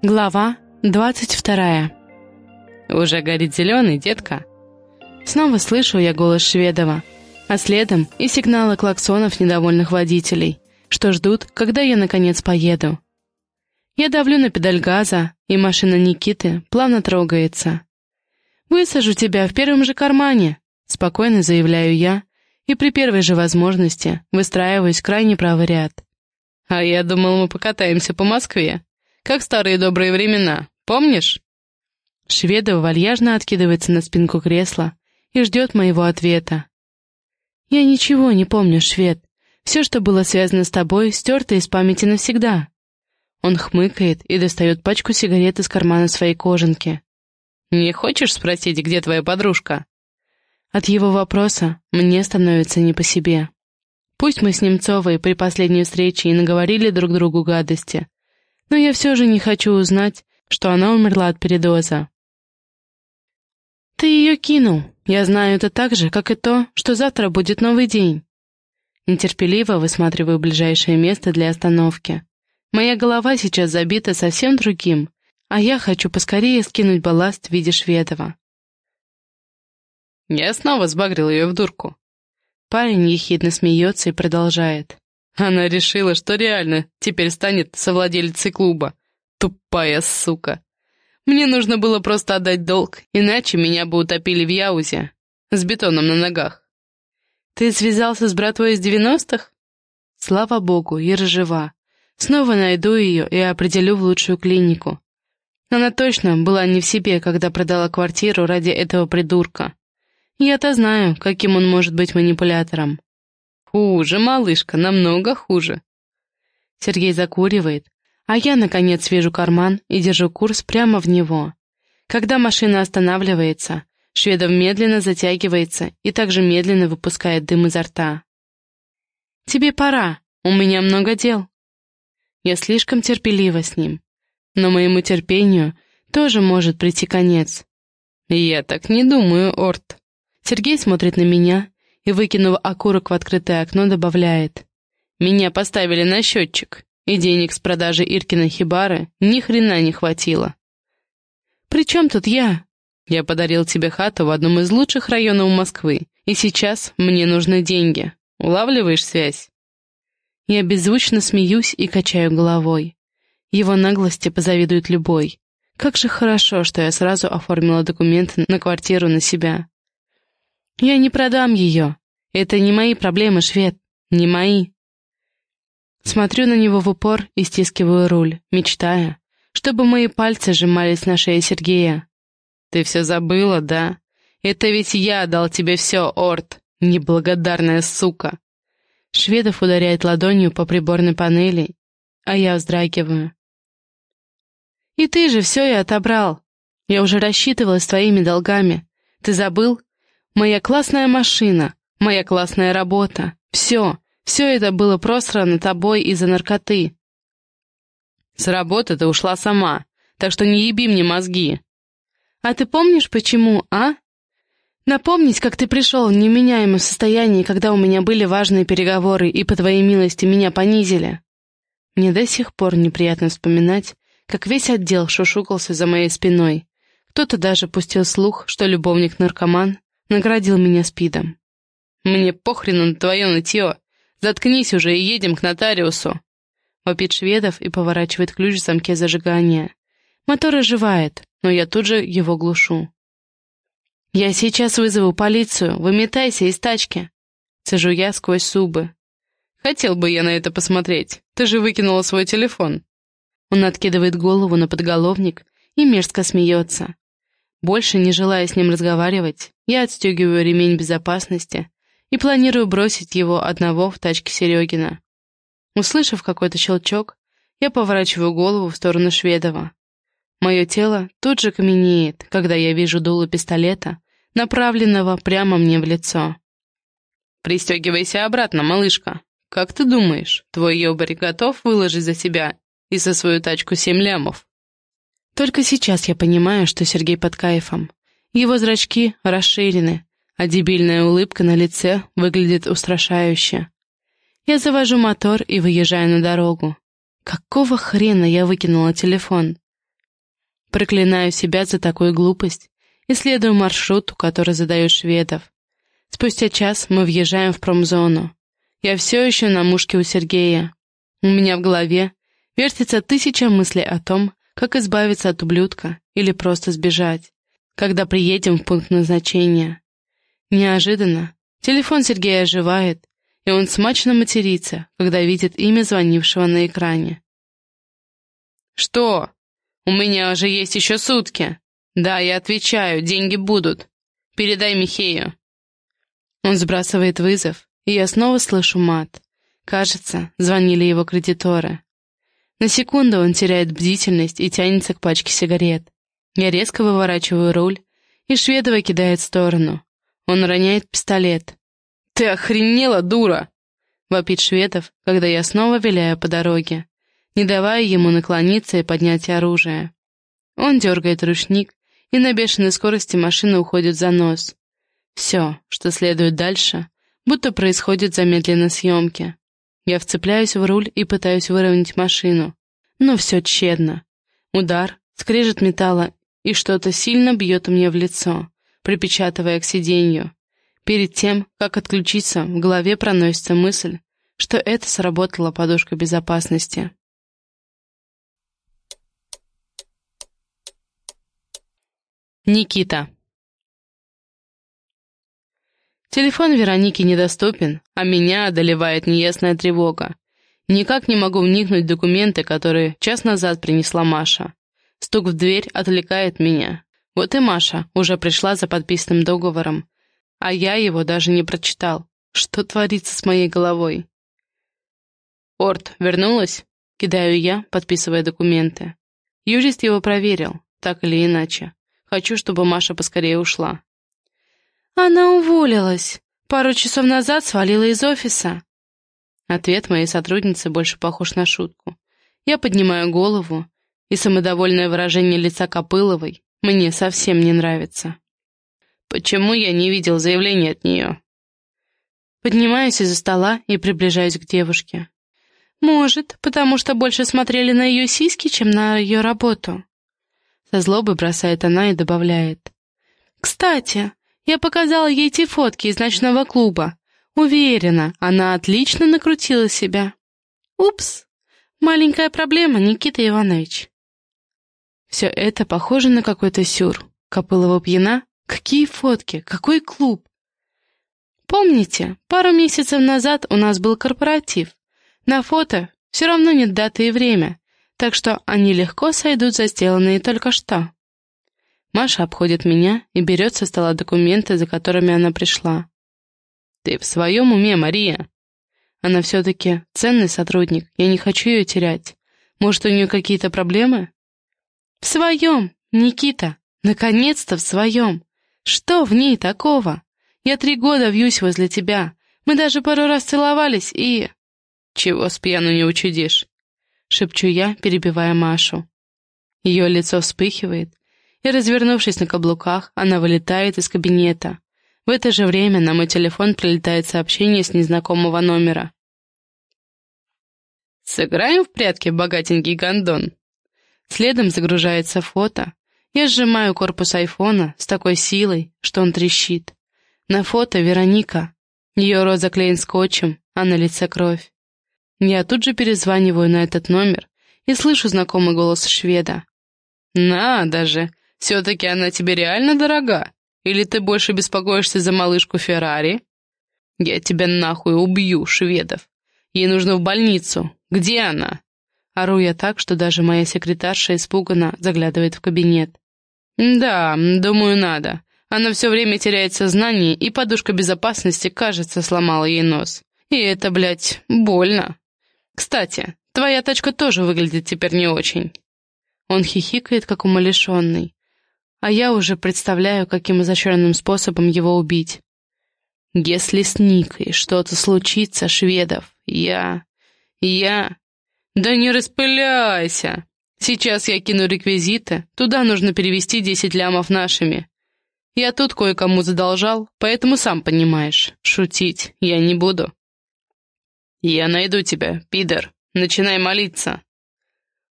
Глава двадцать вторая. «Уже горит зеленый, детка?» Снова слышу я голос Шведова, а следом и сигналы клаксонов недовольных водителей, что ждут, когда я наконец поеду. Я давлю на педаль газа, и машина Никиты плавно трогается. «Высажу тебя в первом же кармане», — спокойно заявляю я, и при первой же возможности выстраиваюсь в крайне правый ряд. «А я думал, мы покатаемся по Москве», как старые добрые времена, помнишь?» Шведов вальяжно откидывается на спинку кресла и ждет моего ответа. «Я ничего не помню, Швед. Все, что было связано с тобой, стерто из памяти навсегда». Он хмыкает и достает пачку сигарет из кармана своей кожанки. «Не хочешь спросить, где твоя подружка?» От его вопроса мне становится не по себе. Пусть мы с Немцовой при последней встрече и наговорили друг другу гадости, но я все же не хочу узнать, что она умерла от передоза. Ты ее кинул. Я знаю это так же, как и то, что завтра будет новый день. Нетерпеливо высматриваю ближайшее место для остановки. Моя голова сейчас забита совсем другим, а я хочу поскорее скинуть балласт в виде Шведова. Я снова сбагрил ее в дурку. Парень ехидно смеется и продолжает. Она решила, что реально теперь станет совладелицей клуба. Тупая сука. Мне нужно было просто отдать долг, иначе меня бы утопили в Яузе. С бетоном на ногах. Ты связался с братвой из девяностых? Слава богу, Ира жива. Снова найду ее и определю в лучшую клинику. Она точно была не в себе, когда продала квартиру ради этого придурка. Я-то знаю, каким он может быть манипулятором. Хуже, малышка, намного хуже. Сергей закуривает, а я, наконец, вижу карман и держу курс прямо в него. Когда машина останавливается, Шведов медленно затягивается и также медленно выпускает дым изо рта. «Тебе пора, у меня много дел». Я слишком терпелива с ним, но моему терпению тоже может прийти конец. «Я так не думаю, Орт». Сергей смотрит на меня, и, выкинув окурок в открытое окно, добавляет. «Меня поставили на счетчик, и денег с продажи Иркиной хибары ни хрена не хватило». «При чем тут я?» «Я подарил тебе хату в одном из лучших районов Москвы, и сейчас мне нужны деньги. Улавливаешь связь?» Я беззвучно смеюсь и качаю головой. Его наглости позавидует любой. Как же хорошо, что я сразу оформила документы на квартиру на себя. Я не продам ее. Это не мои проблемы, швед. Не мои. Смотрю на него в упор и стискиваю руль, мечтая, чтобы мои пальцы сжимались на шее Сергея. Ты все забыла, да? Это ведь я дал тебе все, Орт, неблагодарная сука. Шведов ударяет ладонью по приборной панели, а я вздрагиваю. И ты же все и отобрал. Я уже рассчитывала с твоими долгами. Ты забыл, Моя классная машина, моя классная работа. Все, все это было просрано тобой из-за наркоты. С работы ты ушла сама, так что не еби мне мозги. А ты помнишь, почему, а? Напомнить, как ты пришел в неменяемом состоянии, когда у меня были важные переговоры, и, по твоей милости, меня понизили? Мне до сих пор неприятно вспоминать, как весь отдел шушукался за моей спиной. Кто-то даже пустил слух, что любовник-наркоман наградил меня спидом. «Мне похрену на твое нытье! Заткнись уже и едем к нотариусу!» Вопит Шведов и поворачивает ключ в замке зажигания. Мотор оживает, но я тут же его глушу. «Я сейчас вызову полицию, выметайся из тачки!» Цежу я сквозь зубы. «Хотел бы я на это посмотреть, ты же выкинула свой телефон!» Он откидывает голову на подголовник и мерзко смеется. Больше не желая с ним разговаривать, я отстегиваю ремень безопасности и планирую бросить его одного в тачке Серегина. Услышав какой-то щелчок, я поворачиваю голову в сторону Шведова. Мое тело тут же каменеет, когда я вижу дуло пистолета, направленного прямо мне в лицо. «Пристегивайся обратно, малышка. Как ты думаешь, твой ёбарь готов выложить за себя и за свою тачку семь лямов?» Только сейчас я понимаю, что Сергей под кайфом. Его зрачки расширены, а дебильная улыбка на лице выглядит устрашающе. Я завожу мотор и выезжаю на дорогу. Какого хрена я выкинула телефон? Проклинаю себя за такую глупость и следую маршруту, который задает шведов. Спустя час мы въезжаем в промзону. Я все еще на мушке у Сергея. У меня в голове вертится тысяча мыслей о том, как избавиться от ублюдка или просто сбежать, когда приедем в пункт назначения. Неожиданно телефон Сергея оживает, и он смачно матерится, когда видит имя звонившего на экране. «Что? У меня же есть еще сутки!» «Да, я отвечаю, деньги будут. Передай Михею». Он сбрасывает вызов, и я снова слышу мат. Кажется, звонили его кредиторы. На секунду он теряет бдительность и тянется к пачке сигарет. Я резко выворачиваю руль, и Шведова кидает в сторону. Он роняет пистолет. «Ты охренела, дура!» — вопит Шведов, когда я снова виляю по дороге, не давая ему наклониться и поднять оружие. Он дергает ручник, и на бешеной скорости машина уходит за нос. Все, что следует дальше, будто происходит в замедленной съемке. Я вцепляюсь в руль и пытаюсь выровнять машину, но все тщетно. Удар, скрежет металла, и что-то сильно бьет мне в лицо, припечатывая к сиденью. Перед тем, как отключиться, в голове проносится мысль, что это сработала подушка безопасности. Никита. Телефон Вероники недоступен, а меня одолевает неясная тревога. Никак не могу вникнуть в документы, которые час назад принесла Маша. Стук в дверь отвлекает меня. Вот и Маша уже пришла за подписанным договором, а я его даже не прочитал. Что творится с моей головой? «Орт, вернулась?» — кидаю я, подписывая документы. Юрист его проверил, так или иначе. Хочу, чтобы Маша поскорее ушла. Она уволилась. Пару часов назад свалила из офиса. Ответ моей сотрудницы больше похож на шутку. Я поднимаю голову, и самодовольное выражение лица Копыловой мне совсем не нравится. Почему я не видел заявления от нее? Поднимаюсь из-за стола и приближаюсь к девушке. Может, потому что больше смотрели на ее сиськи, чем на ее работу. Со злобой бросает она и добавляет. «Кстати, я показала ей те фотки из ночного клуба. Уверена, она отлично накрутила себя. Упс, маленькая проблема, Никита Иванович». Все это похоже на какой-то сюр. Копылова пьяна? Какие фотки? Какой клуб? Помните, пару месяцев назад у нас был корпоратив. На фото все равно нет даты и время, так что они легко сойдут за сделанные только что. Маша обходит меня и берет со стола документы, за которыми она пришла. «Ты в своем уме, Мария?» Она все-таки ценный сотрудник, я не хочу ее терять. Может, у нее какие-то проблемы? В своем, Никита, наконец-то в своем. Что в ней такого? Я три года вьюсь возле тебя. Мы даже пару раз целовались и... Чего с пьяну не учудишь? — шепчу я, перебивая Машу. Ее лицо вспыхивает, и, развернувшись на каблуках, она вылетает из кабинета. В это же время на мой телефон прилетает сообщение с незнакомого номера. «Сыграем в прятки, богатенький гондон?» Следом загружается фото. Я сжимаю корпус айфона с такой силой, что он трещит. На фото Вероника. Ее рот заклеен скотчем, а на лице кровь. Я тут же перезваниваю на этот номер и слышу знакомый голос шведа. «Надо же! Все-таки она тебе реально дорога? Или ты больше беспокоишься за малышку Феррари? Я тебя нахуй убью, шведов! Ей нужно в больницу. Где она?» Ору я так, что даже моя секретарша испуганно заглядывает в кабинет. «Да, думаю, надо. Она все время теряет сознание, и подушка безопасности, кажется, сломала ей нос. И это, блядь, больно». Кстати, твоя тачка тоже выглядит теперь не очень». Он хихикает, как умалишенный. А я уже представляю, каким изощренным способом его убить. Если с Никой что-то случится, Шведов, я... я... Да не распыляйся! Сейчас я кину реквизиты, туда нужно перевести десять лямов нашими. Я тут кое-кому задолжал, поэтому сам понимаешь, шутить я не буду. «Я найду тебя, пидор. Начинай молиться».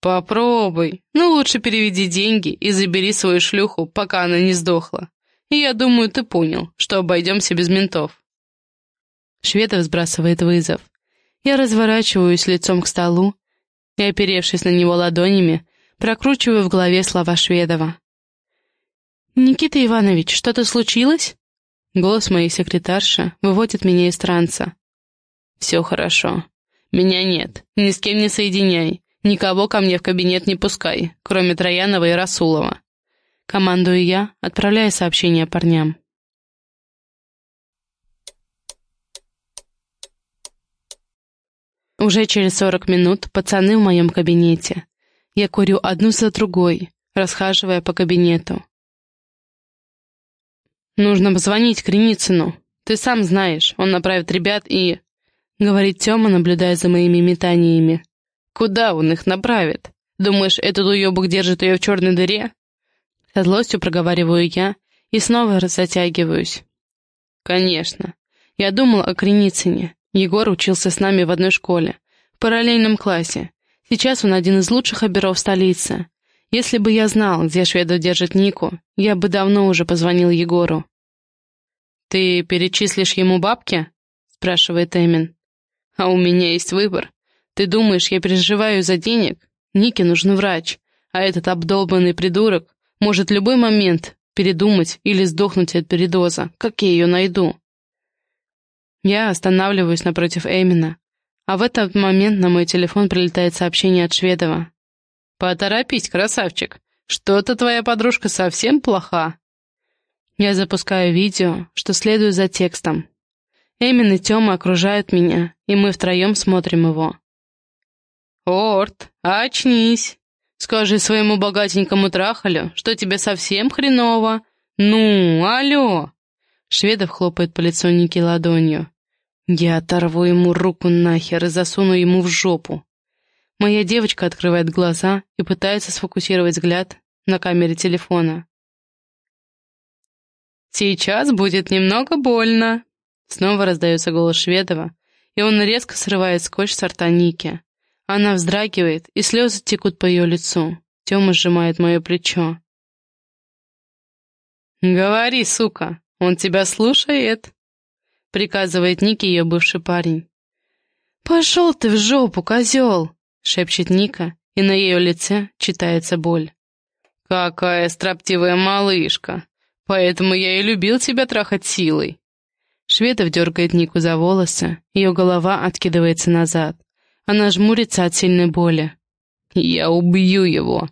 Попробуй. Ну, лучше переведи деньги и забери свою шлюху, пока она не сдохла. И я думаю, ты понял, что обойдемся без ментов. Шведов сбрасывает вызов. Я разворачиваюсь лицом к столу и, оперевшись на него ладонями, прокручиваю в голове слова Шведова. «Никита Иванович, что-то случилось?» Голос моей секретарши выводит меня из транса. «Все хорошо. Меня нет. Ни с кем не соединяй. Никого ко мне в кабинет не пускай, кроме Троянова и Расулова». Командую я, отправляя сообщение парням. Уже через сорок минут пацаны в моем кабинете. Я курю одну за другой, расхаживая по кабинету. «Нужно позвонить Креницыну. Ты сам знаешь, он направит ребят и...» Говорит Тёма, наблюдая за моими метаниями. «Куда он их направит? Думаешь, этот уёбок держит её в чёрной дыре?» Со злостью проговариваю я и снова затягиваюсь. «Конечно. Я думал о Креницыне. Егор учился с нами в одной школе, в параллельном классе. Сейчас он один из лучших оберов столицы. Если бы я знал, где Шведов держит Нику, я бы давно уже позвонил Егору. «Ты перечислишь ему бабки?» — спрашивает Эмин. «А у меня есть выбор. Ты думаешь, я переживаю за денег? Нике нужен врач, а этот обдолбанный придурок может любой момент передумать или сдохнуть от передоза. Как я ее найду?» Я останавливаюсь напротив Эмина, а в этот момент на мой телефон прилетает сообщение от Шведова. «Поторопись, красавчик, что-то твоя подружка совсем плоха». Я запускаю видео, что следую за текстом. Эмин и Тёма окружают меня, и мы втроем смотрим его. «Орт, очнись! Скажи своему богатенькому трахалю, что тебе совсем хреново. Ну, алло!» Шведов хлопает по лицу Ники ладонью. Я оторву ему руку нахер и засуну ему в жопу. Моя девочка открывает глаза и пытается сфокусировать взгляд на камере телефона. «Сейчас будет немного больно», — снова раздается голос Шведова, и он резко срывает скотч с рта Ники. Она вздрагивает, и слезы текут по ее лицу. Тёма сжимает мое плечо. «Говори, сука, он тебя слушает», — приказывает Ники ее бывший парень. «Пошел ты в жопу, козел!» — шепчет Ника, и на ее лице читается боль. «Какая строптивая малышка!» Поэтому я и любил тебя трахать силой. Шведов дергает Нику за волосы, ее голова откидывается назад. Она жмурится от сильной боли. «Я убью его!»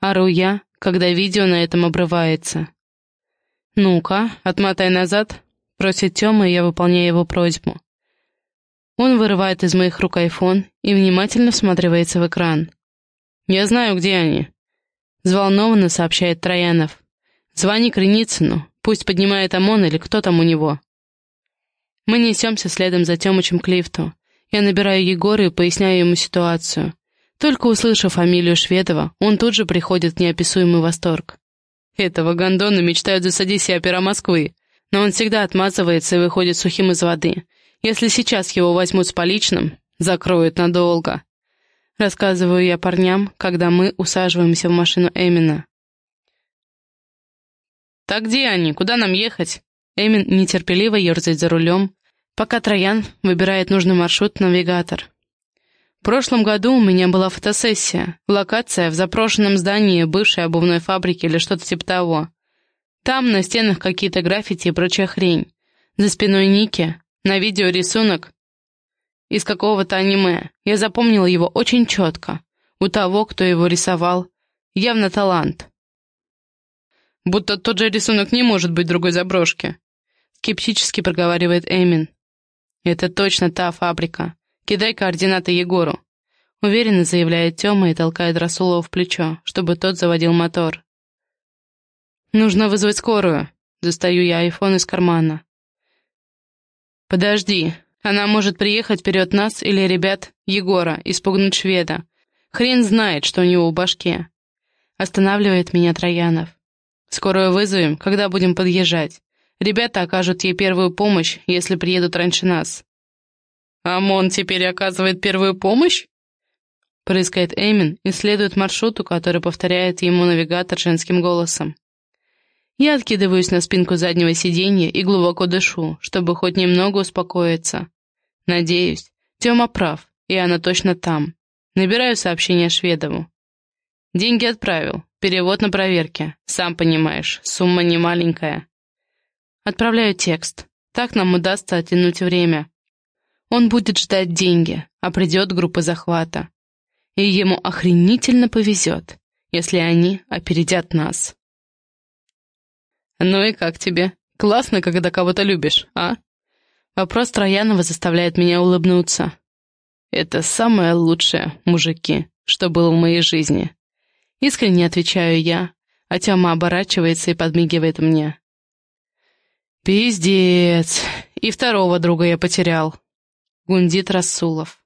Ору я, когда видео на этом обрывается. «Ну-ка, отмотай назад», — просит Тёма, и я выполняю его просьбу. Он вырывает из моих рук айфон и внимательно всматривается в экран. «Я знаю, где они», — взволнованно сообщает Троянов. Звони Креницыну, пусть поднимает ОМОН или кто там у него. Мы несемся следом за Тёмычем к лифту. Я набираю Егора и поясняю ему ситуацию. Только услышав фамилию Шведова, он тут же приходит в неописуемый восторг. Этого гондона мечтают засадить себе опера Москвы, но он всегда отмазывается и выходит сухим из воды. Если сейчас его возьмут с поличным, закроют надолго. Рассказываю я парням, когда мы усаживаемся в машину Эмина. «Так где они? Куда нам ехать?» Эмин нетерпеливо ерзает за рулем, пока Троян выбирает нужный маршрут навигатор. В прошлом году у меня была фотосессия, локация в запрошенном здании бывшей обувной фабрики или что-то типа того. Там на стенах какие-то граффити и прочая хрень. За спиной Ники на видео рисунок из какого-то аниме. Я запомнила его очень четко. У того, кто его рисовал, явно талант. Будто тот же рисунок не может быть другой заброшки. Скептически проговаривает Эмин. Это точно та фабрика. Кидай координаты Егору. Уверенно заявляет Тёма и толкает Расулова в плечо, чтобы тот заводил мотор. «Нужно вызвать скорую». Достаю я айфон из кармана. «Подожди. Она может приехать вперед нас или ребят Егора и спугнуть шведа. Хрен знает, что у него в башке». Останавливает меня Троянов. Скорую вызовем, когда будем подъезжать. Ребята окажут ей первую помощь, если приедут раньше нас». «ОМОН теперь оказывает первую помощь?» — прыскает Эмин и следует маршруту, который повторяет ему навигатор женским голосом. Я откидываюсь на спинку заднего сиденья и глубоко дышу, чтобы хоть немного успокоиться. Надеюсь, Тёма прав, и она точно там. Набираю сообщение Шведову. Деньги отправил, перевод на проверке. Сам понимаешь, сумма не маленькая. Отправляю текст. Так нам удастся оттянуть время. Он будет ждать деньги, а придет группа захвата. И ему охренительно повезет, если они опередят нас. «Ну и как тебе? Классно, когда кого-то любишь, а?» Вопрос Троянова заставляет меня улыбнуться. «Это самое лучшее, мужики, что было в моей жизни». Искренне отвечаю я, а Тёма оборачивается и подмигивает мне. «Пиздец! И второго друга я потерял», — гундит Расулов.